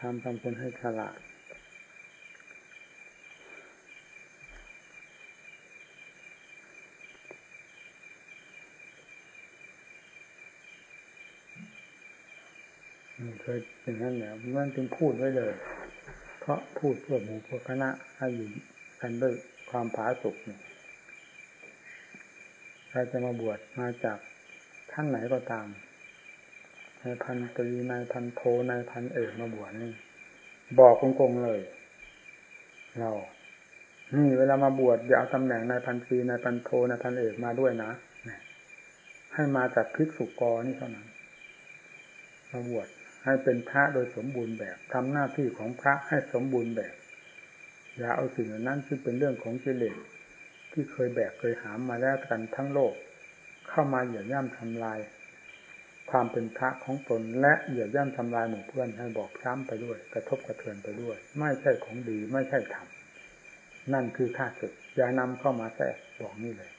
ทำทำคนให้ฉลาดเคยเป็นนั้นแล้วมันจึงพูดไว้เลย เพราะพูดเพื่อหมู่เพื่อคณะให้อยู่กันด้วยความผาสุกเนี่ยใครจะมาบวชมาจากท่านไหนก็ตาม นายพันตรีนายพันโทนายพันเอกมาบวชนี่ บอกโกงๆเลย เรานี่เวลามาบวชอย่าเอาตำแหน่งนายพันตรีนายพันโทนายพันเอกมาด้วยนะให้มาจากพิกษุกรนี่เท่านั้นมาบวชให้เป็นพระโดยสมบูรณ์แบบทำหน้าที่ของพระให้สมบูรณ์แบบ อย่าเอาสิ่งนั้นซึ่งเป็นเรื่องของเจเลสที่เคยแบกเคยหามมาแล้วกันทั้งโลก เข้ามาเหยียบย่ำทำลาย ความเป็นพระของตนและเหยียบย่ำทำลายหมู่เพื่อนให้บอกช้ำไปด้วย กระทบกระเทือนไปด้วย ไม่ใช่ของดีไม่ใช่ธรรมนั่นคือข้าศึกอย่านำเข้ามาแทรกบอกนี่เลย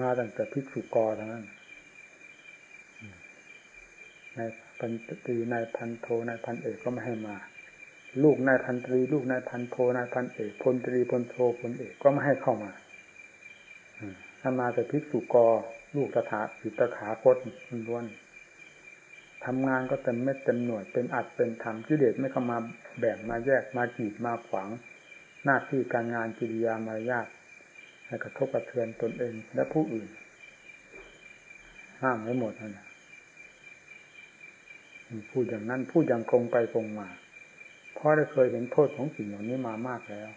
มาตั้งแต่พิกษุกรทั้งนั้นนายพันตรีนายพันโทนายพันเอกก็ไม่ให้มา ลูกนายพันตรี ลูกนายพันโทนายพันเอกพลตรีพลโทพลเอกก็ไม่ให้เข้ามาถ้ามาแต่พิกษุกร ลูกตถาสิตขาคตล้วนทำงานก็เต็มเม็ดเต็มหน่วยเป็นอัดเป็นธรรมกิเลสไม่เข้ามาแบ่งมาแยกมาจีบมาขวาง หน้าที่การงานกิริยามารยาทให้กระทบกระเทือนตนเองและผู้อื่น ห้ามไว้หมดนะพูดอย่างนั้นพูดอย่างคงไปคงมาเพราะได้เคยเห็นโทษของสิ่งเหล่านี้มามากแล้ว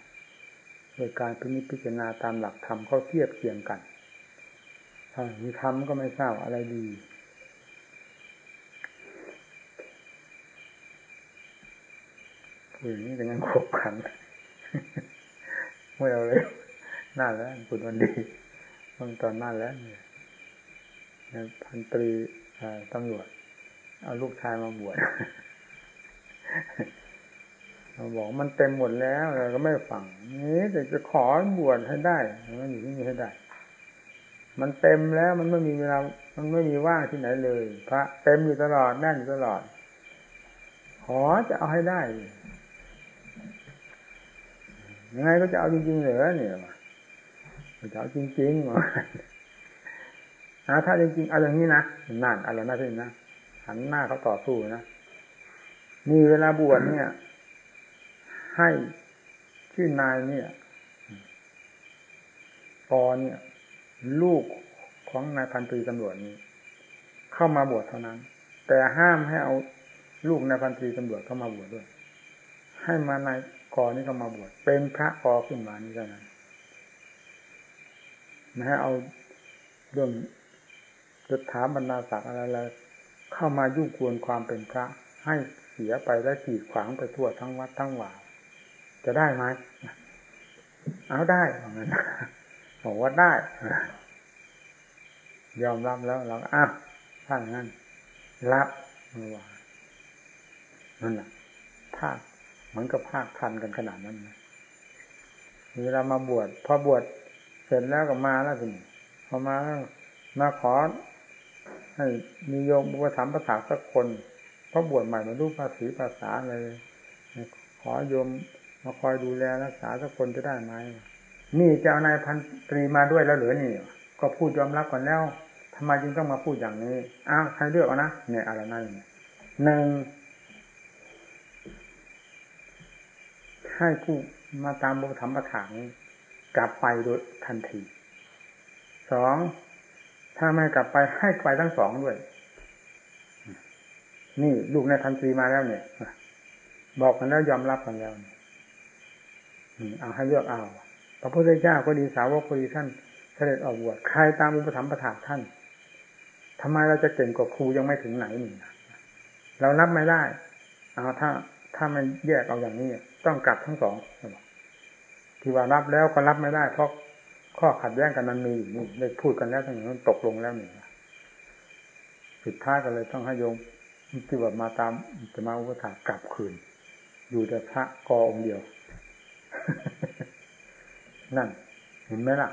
โดยการพิพิจารณาตามหลักธรรมเขาเทียบเคียงกัน ถ้ามีธรรมก็ไม่ทราบอะไรดีพูดอย่างนี้ก็ยังขบขันไม่เอาเลยน่าแล้วคุณวันดีตอนตอนน่าแล้วเนี่ยพันตรีตำรวจ เอาลูกชายมาบวชเราบอกมันเต็มหมดแล้วเราก็ไม่ฟังนี่แต่จะขอบวชให้ได้มันอยู่ที่นี่ให้ได้ มันเต็มแล้วมันไม่มีเวลามันไม่มีว่างที่ไหนเลย พระเต็มอยู่ตลอดแน่นอยู่ตลอด ขอจะเอาให้ได้ยังไงก็จะเอาจริงๆเหรอเนี่ยจะเอาจริงๆหรอถ้าจริงๆเอาอย่างนี้นะนั่นอะไรนะที่นะหันหน้าเขาต่อสู้นะมีเวลาบวชเนี่ย ให้ชื่อนายเนี่ยปอเนี่ย ลูกของนายพันตรีตำรวจนี้ เข้ามาบวชเท่านั้น แต่ห้ามให้เอาลูกนายพันตรีตำรวจเข้ามาบวชด้วย ให้มานายกอนี่เข้ามาบวชเป็นพระกอขึ้นมานี่เท่านั้นไม่ให้เอาเรื่องจดถามบรรดาศักดิ์อะไรเข้ามายุ่งกวนความเป็นพระ ให้เสียไปและขีดขวางไปทั่วทั้งวัดทั้งว่าจะได้ไหมเอาได้เหมือนกัน บอกว่าได้ ยอมรับแล้วเราอ้าวถ้าอย่างนั้น รับมือว่านั่นแหละภาคเหมือนกับภาคทันกันขนาดนั้นนะเวลามาบวชพอบวชเสร็จแล้วก็มาแล้วสิพอมาแล้วมาขอให้มีโยมบุปถัมภ์ภาษาสักคนเพราะบวชใหม่มาดูภาษีภาษาเลย ขอโยมมาคอยดูแลรักษาสักคนจะได้ไหม นี่จะเอานายพันตรีมาด้วยแล้วหรือนี่ ก็พูดยอมรับก่อนแล้วทำไมจึงต้องมาพูดอย่างนี้อ้าวใครเลือกเอานะเนี่ยอะไรนั่นหนึ่งให้ผู้มาตามบุธรรมประถางกลับไปโดยทันทีสองถ้าไม่กลับไปให้ไปทั้งสองด้วย นี่ลูกในทันทีมาแล้วเนี่ย บอกกันแล้วยอมรับกันแล้วเอาให้เลือกเอา พระพุทธเจ้าก็ดีสาวกก็ดีท่านเสด็จออกบวชใครตามอุปถัมภ์ประถาท่านทำไมเราจะเก่งกว่าครูยังไม่ถึงไหนหนี่งเรารับไม่ได้เอาถ้าถ้ามันแยกเอาอย่างนี้ ต้องกลับทั้งสองที่ว่ารับแล้วก็รับไม่ได้ เพราะข้อขัดแย้งกันมันมีอยู่นี่ได้พูดกันแล้วทั้งนั้นตกลงแล้วหนี่งสุดท้ายก็เลยต้องให้โยมที่ว่ามาตามจะมาอุปถัมภ์กลับคืน อยู่แต่พระกอองเดียว นั่น เห็นไหมล่ะ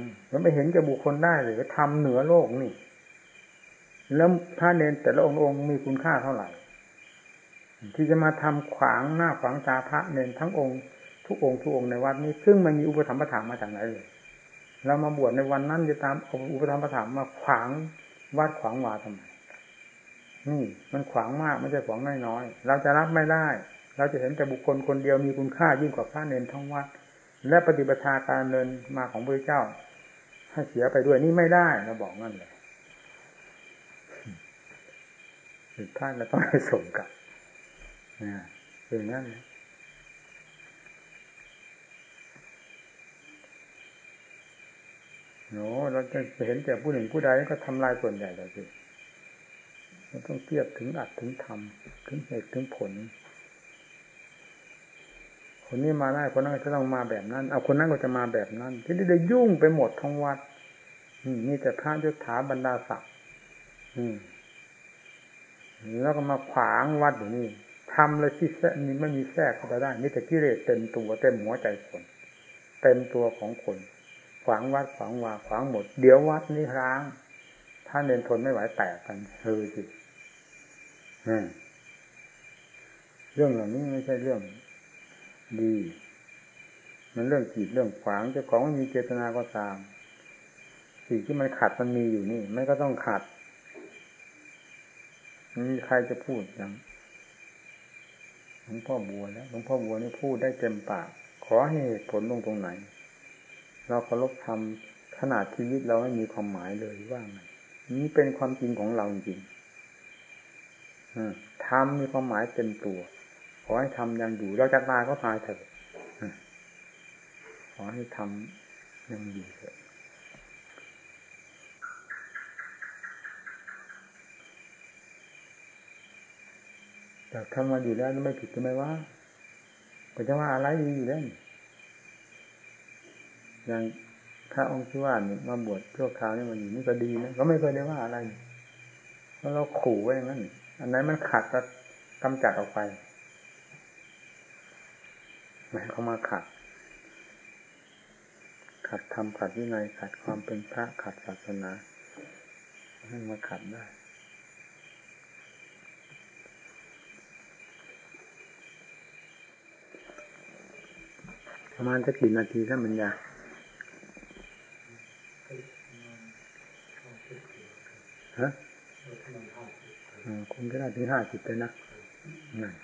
มแล้วไม่เห็นจะบุคคลได้เลยทำเหนือโลกนี่ แล้วพระเนนแต่ละองค์องค์มีคุณค่าเท่าไหร่ ที่จะมาทำขวางหน้าขวางตาพระเนนทั้งองค์ ทุกองค์ทุกองค์ในวัดนี้ ซึ่งมันมีอุปธรรมประถามมาจากไหนเลยเรามาบวชในวันนั้นจะตามอาอุปธรรมประถามมาขวางวัดขวางวาทำไมนี่ มันขวางมากไม่ใช่ขวางน้อยๆเราจะรับไม่ได้ เราจะเห็นแต่บุคคลคนเดียวมีคุณค่ายิ่งกว่าพระเนนทั้งวัด และปฏิบัติการเดินมาของพระเจ้าให้เสียไปด้วยนี่ไม่ได้เราบอกนั่นเลยผิดพลาดเราต้องให้สมกับนะเป็นนั่นโนเราจะเห็นแต่ผู้หนึ่งผู้ใดก็ทำลายส่วนใหญ่เลยสิเราต้องเทียบถึงอัดถึงทำถึงเหตุถึงผล คนนี้มาได้คนนั้นก็ต้องมาแบบนั้น เอาคนนั้นก็จะมาแบบนั้น ที่ได้ยุ่งไปหมดทั้งวัดมีแต่พระยศถาบรรดาศักดิ์แล้วก็มาขวางวัดอยู่นี่ทำเลยที่แท้นี่ไม่มีแทรกเข้าไปได้ นี่แต่กิเลสเต็มตัวเต็มหัวใจคนเต็มตัวของคน ขวางวัดขวางวาขวางหมด เดี๋ยววัดนี้ร้างถ้าเน้นทนไม่ไหวแตกกันเฮ้ยสิเรื่องเหล่านี้ไม่ใช่เรื่อง ดี มันเรื่องขีดเรื่องขวางเจ้าของไม่มีเจตนาก็ตาม สิ่งที่มันขัดมันมีอยู่นี่ไม่ก็ต้องขัดมีใครจะพูดอย่างหลวงพ่อบัวแล้วหลวงพ่อบัวนี่พูดได้เต็มปาก ขอให้เหตุผลลงตรงไหน เราเคารพทำขนาดชีวิตเราไม่มีความหมายเลยว่าไงนี่เป็นความจริงของเราจริงทำมีความหมายเต็มตัว ขอให้ทำยังอยู่เราจะตายก็ตายเถอะขอให้ทำยังอยู่เถอะแต่ทำมาอยู่แล้วไม่ผิดใช่ไหมว่าก็จะว่าอะไรดีอยู่แล้วอย่างถ้าองค์ที่ว่าเนี่ยมาบวชชั่วคราวนี่มันอยู่นี่ก็ดีนะก็ไม่เคยได้ว่าอะไรเพราะเราขู่ไว้อย่างนั้นอันนั้นมันขัดก็กำจัดออกไป ไม่เขามาขัด ขัดทำขัดวินัยขัดความเป็นพระขัดศาสนาให้มาขัดได้ประมาณจะกี่นาทีท่านบรรยาฮะคงจะได้ถึงห้าสิบเลยนะนั่น